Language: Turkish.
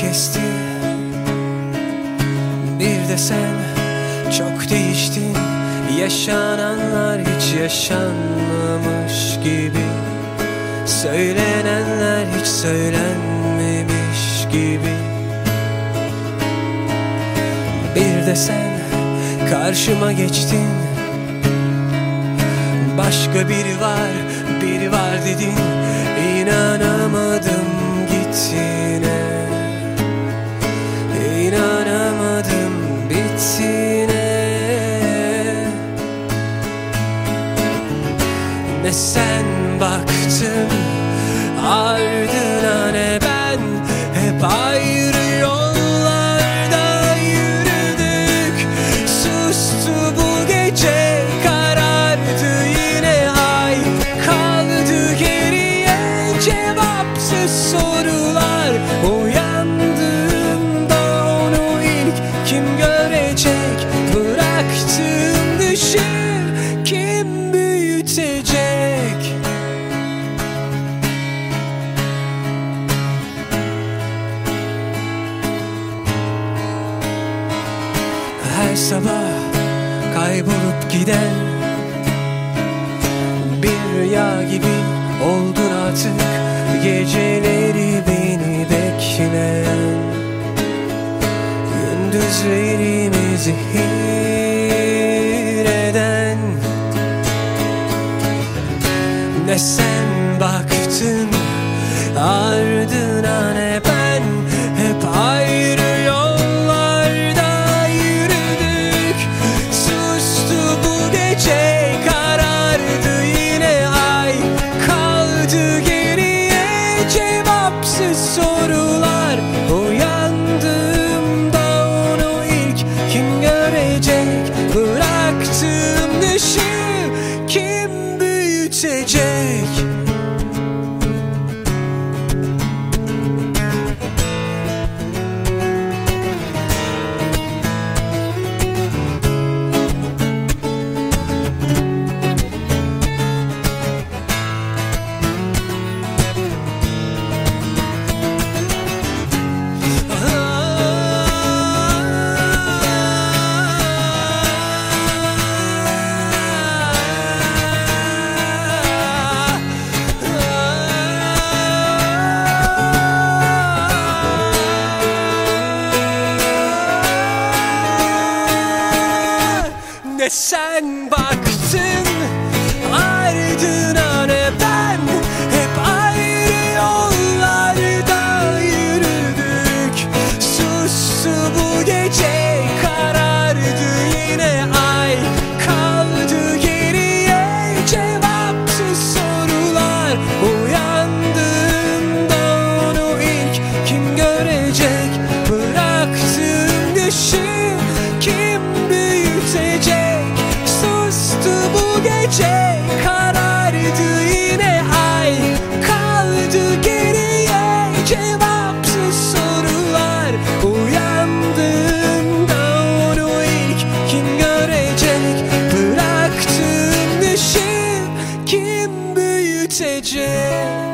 kesti. Bir de sen çok değiştin. Yaşananlar hiç yaşanmamış gibi. Söylenenler hiç söylenmemiş gibi. Bir de sen karşıma geçtin. Başka biri var, biri var dedin. İnanamadım gittiğine Ne sen baktın. Ardına ne ben Hep ayrı yollarda yürüdük. Sustu bu gece karardı yine ay. Kaldı geriye cevapsız sorular. Uyandığımda onu ilk kim görecek? Bıraktığım düşü kim büyütecek Her sabah kaybolup giden Bir rüya gibi oldun artık. Geceleri beni bekleyen Gündüzlerimi zehir eden. Ne sen baktın ardına ne ben büyütecek sen baktın ardına ne ben Hep ayrı yollarda yürüdük. Sustu bu gece messages